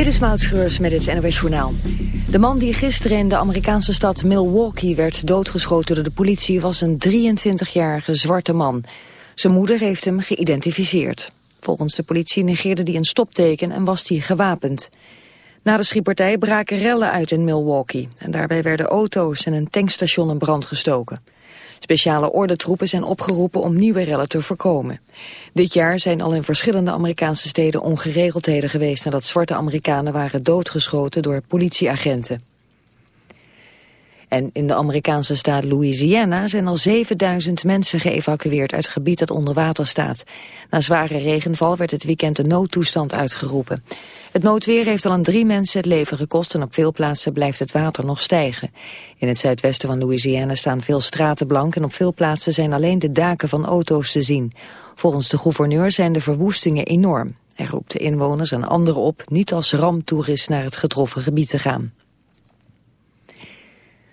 Dit is Maud met het NWS Journaal. De man die gisteren in de Amerikaanse stad Milwaukee werd doodgeschoten door de politie... was een 23-jarige zwarte man. Zijn moeder heeft hem geïdentificeerd. Volgens de politie negeerde hij een stopteken en was hij gewapend. Na de schietpartij braken rellen uit in Milwaukee. En daarbij werden auto's en een tankstation in brand gestoken. Speciale ordentroepen zijn opgeroepen om nieuwe rellen te voorkomen. Dit jaar zijn al in verschillende Amerikaanse steden ongeregeldheden geweest... nadat zwarte Amerikanen waren doodgeschoten door politieagenten. En in de Amerikaanse staat Louisiana zijn al 7000 mensen geëvacueerd uit gebied dat onder water staat. Na zware regenval werd het weekend de noodtoestand uitgeroepen. Het noodweer heeft al aan drie mensen het leven gekost en op veel plaatsen blijft het water nog stijgen. In het zuidwesten van Louisiana staan veel straten blank en op veel plaatsen zijn alleen de daken van auto's te zien. Volgens de gouverneur zijn de verwoestingen enorm. Hij roept de inwoners en anderen op niet als ramtoerist naar het getroffen gebied te gaan.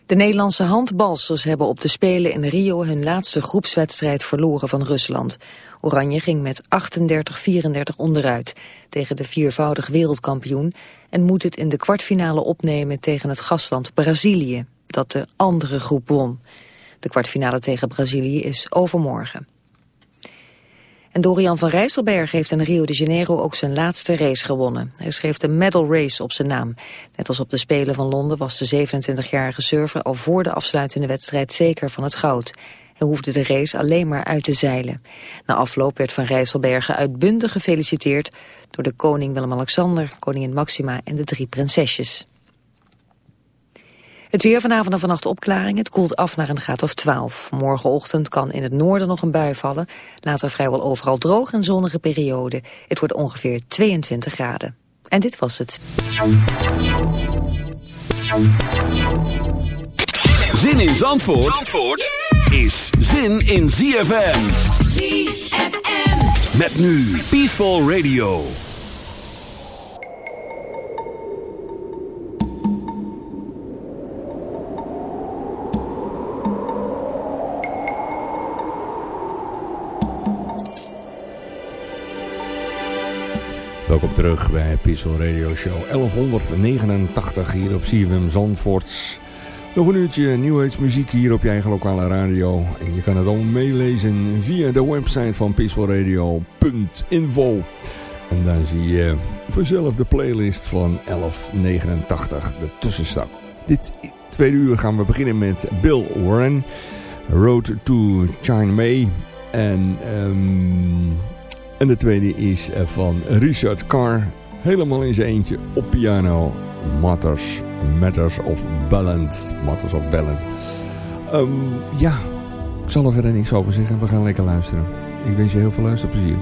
De Nederlandse handbalsters hebben op de Spelen in Rio hun laatste groepswedstrijd verloren van Rusland. Oranje ging met 38-34 onderuit tegen de viervoudig wereldkampioen en moet het in de kwartfinale opnemen tegen het gastland Brazilië, dat de andere groep won. De kwartfinale tegen Brazilië is overmorgen. En Dorian van Rijsselberg heeft in Rio de Janeiro ook zijn laatste race gewonnen. Hij schreef de medal race op zijn naam. Net als op de Spelen van Londen was de 27-jarige surfer al voor de afsluitende wedstrijd zeker van het goud. Hij hoefde de race alleen maar uit te zeilen. Na afloop werd Van Rijsselbergen uitbundig gefeliciteerd door de koning Willem-Alexander, koningin Maxima en de drie prinsesjes. Het weer vanavond en vannacht opklaring. Het koelt af naar een graad of 12. Morgenochtend kan in het noorden nog een bui vallen. Later vrijwel overal droog en zonnige periode. Het wordt ongeveer 22 graden. En dit was het. Zin in Zandvoort, Zandvoort is zin in ZFM. ZFM. Met nu Peaceful Radio. Welkom terug bij Peaceful Radio Show 1189 hier op CWM Zandvoorts. Nog een uurtje muziek hier op je eigen lokale radio. En je kan het allemaal meelezen via de website van peacefulradio.info. En daar zie je vanzelf de playlist van 1189, de tussenstap. Dit tweede uur gaan we beginnen met Bill Warren, Road to China May. En... Um, en de tweede is eh, van Richard Carr. Helemaal in zijn eentje op piano. Matters, Matters of Balance. Matters of Balance. Um, ja, ik zal er verder niks over zeggen. We gaan lekker luisteren. Ik wens je heel veel luisterplezier.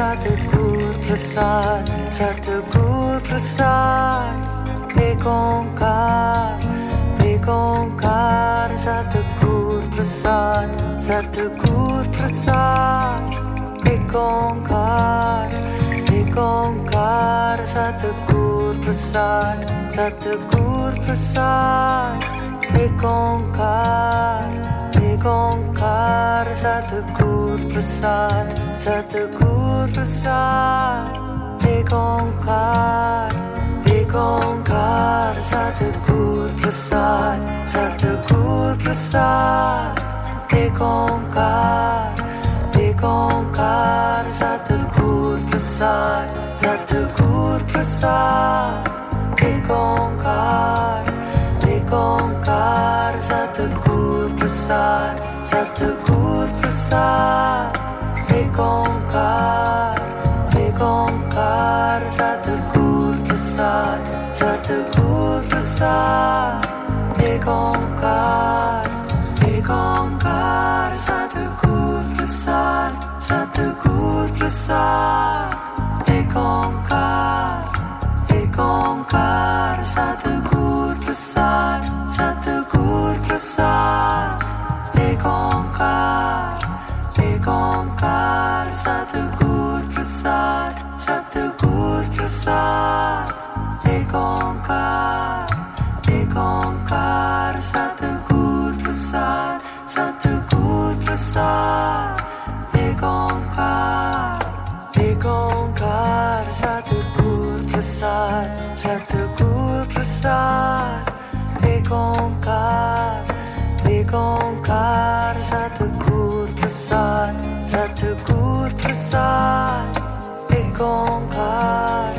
सा तेगुर प्रसाद सतगुर प्रसाद एक ओंकार एक ओंकार सतगुर प्रसाद सतगुर प्रसाद एक ओंकार एक ओंकार सतगुर प्रसाद सतगुर प्रसाद एक ओंकार एक ओंकार सतगुर प्रसाद सतगुर besar Tekongkar Tekongkar Sategur besar Sategur besar Tekongkar Tekongkar Sategur besar Sategur besar Tekongkar Tekongkar Sategur besar Sategur besar Tekongkar satu kurtasar Satu kurtasar Ek onkar Ek onkar Satu kurtasar Satu kurtasar Ek onkar Ek onkar Satu kurtasar Satu kurtasar Ek onkar Ek onkar Satu kurtasar Visat gurke sat de gonkar de gonkar sat gurke sat sat gurke sat de gonkar de gonkar sat gurke sat sat gurke sat de gonkar de gonkar sat gurke sat sat gurke sat. dikongkar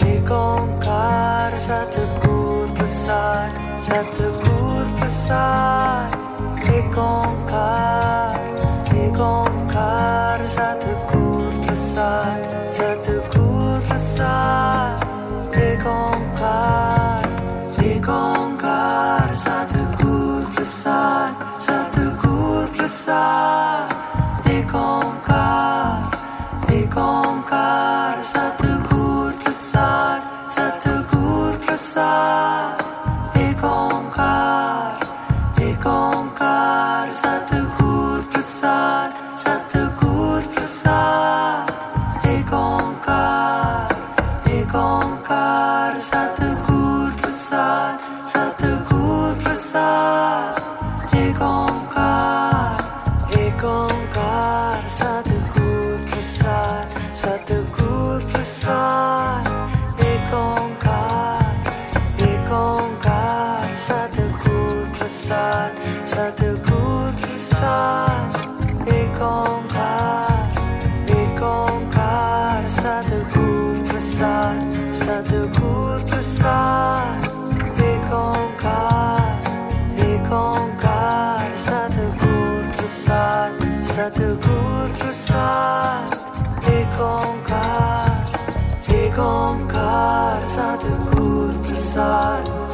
Dikongkar Setegur besar Setegur besar Dikongkar Dikongkar Setegur besar Setegur besar Dikongkar Dikongkar Setegur besar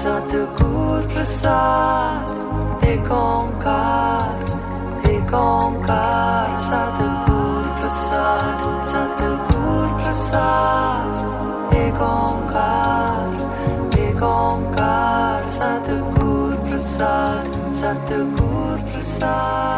Ça te court pour ça, les goncards, les goncards, ça te court pour ça, ça te court pour ça, les ça te court pour ça, ça te court pour ça.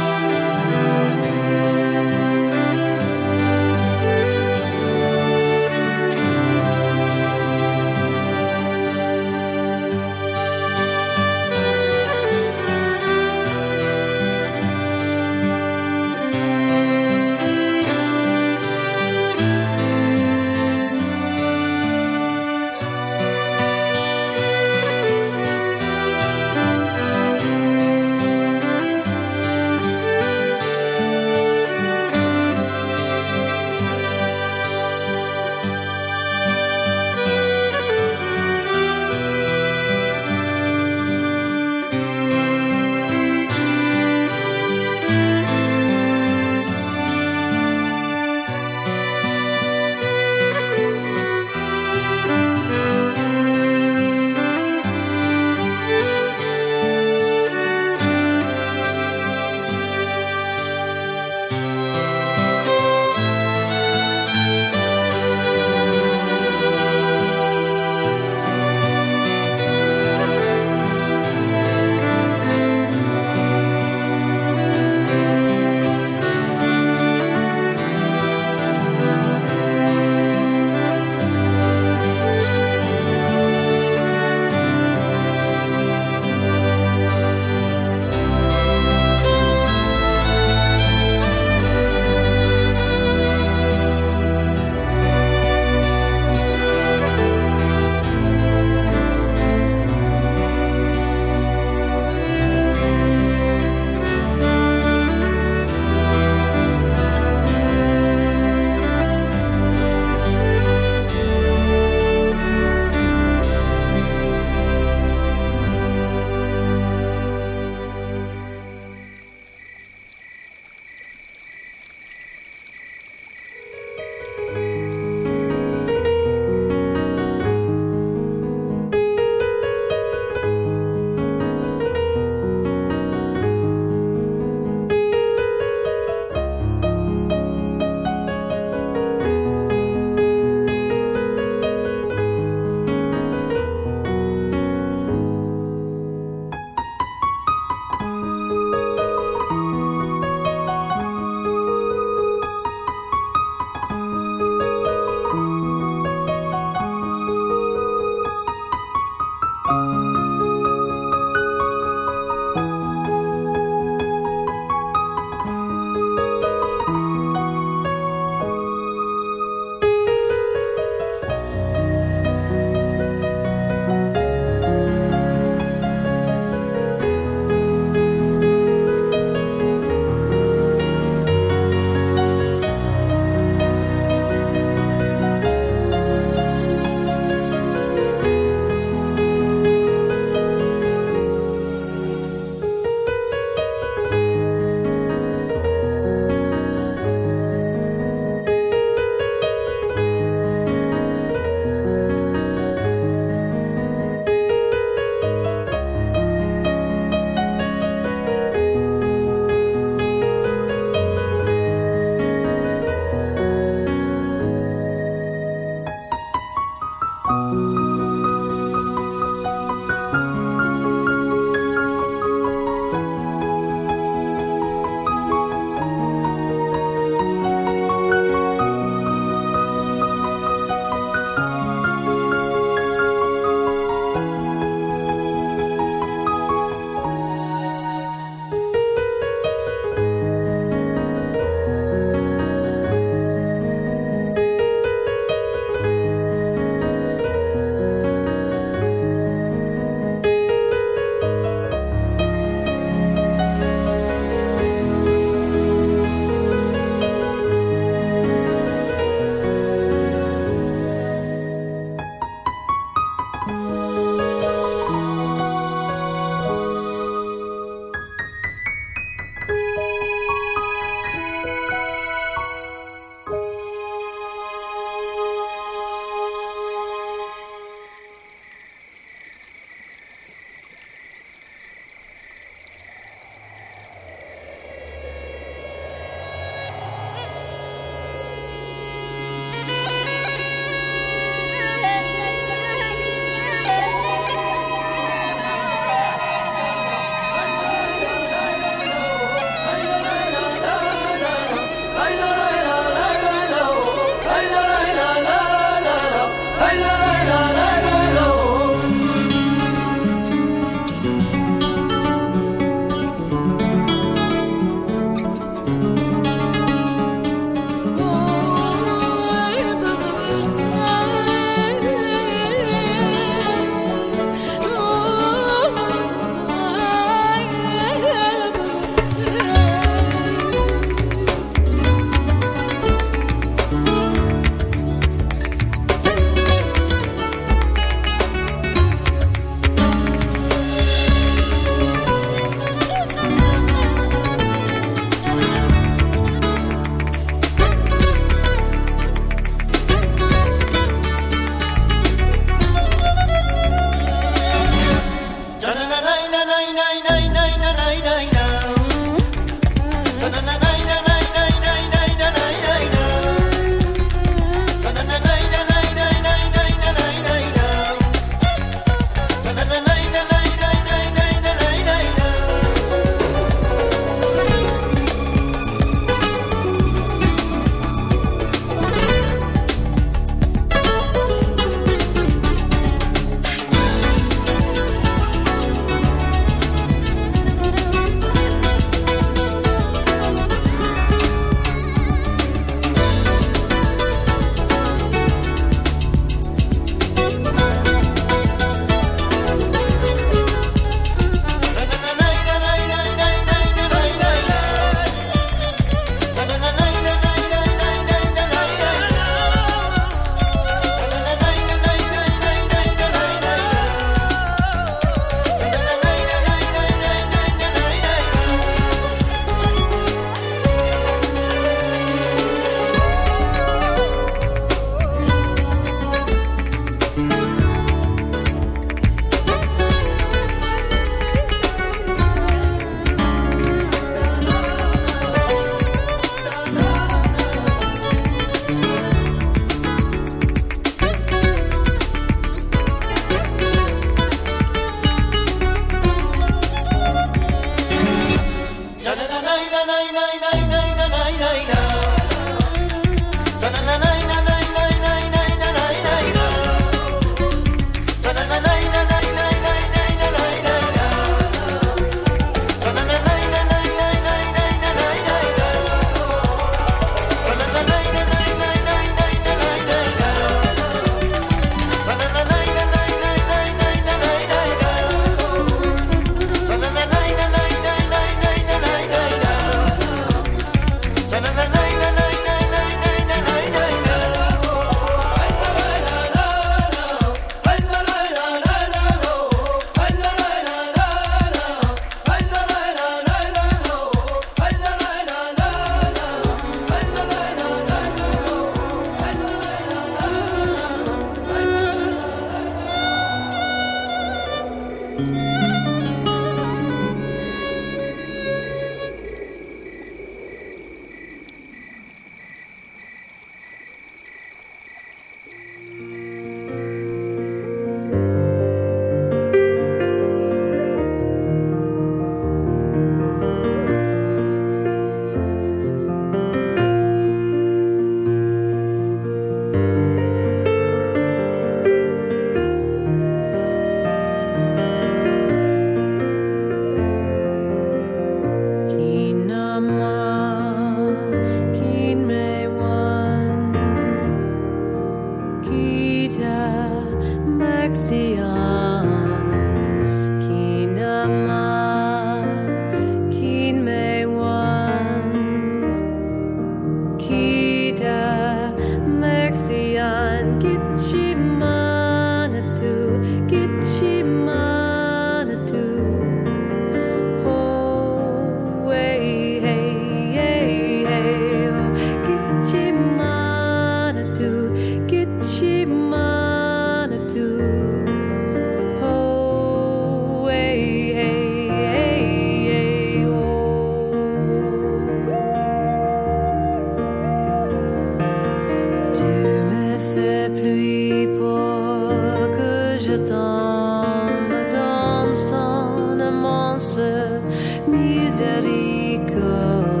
immense miséricorde.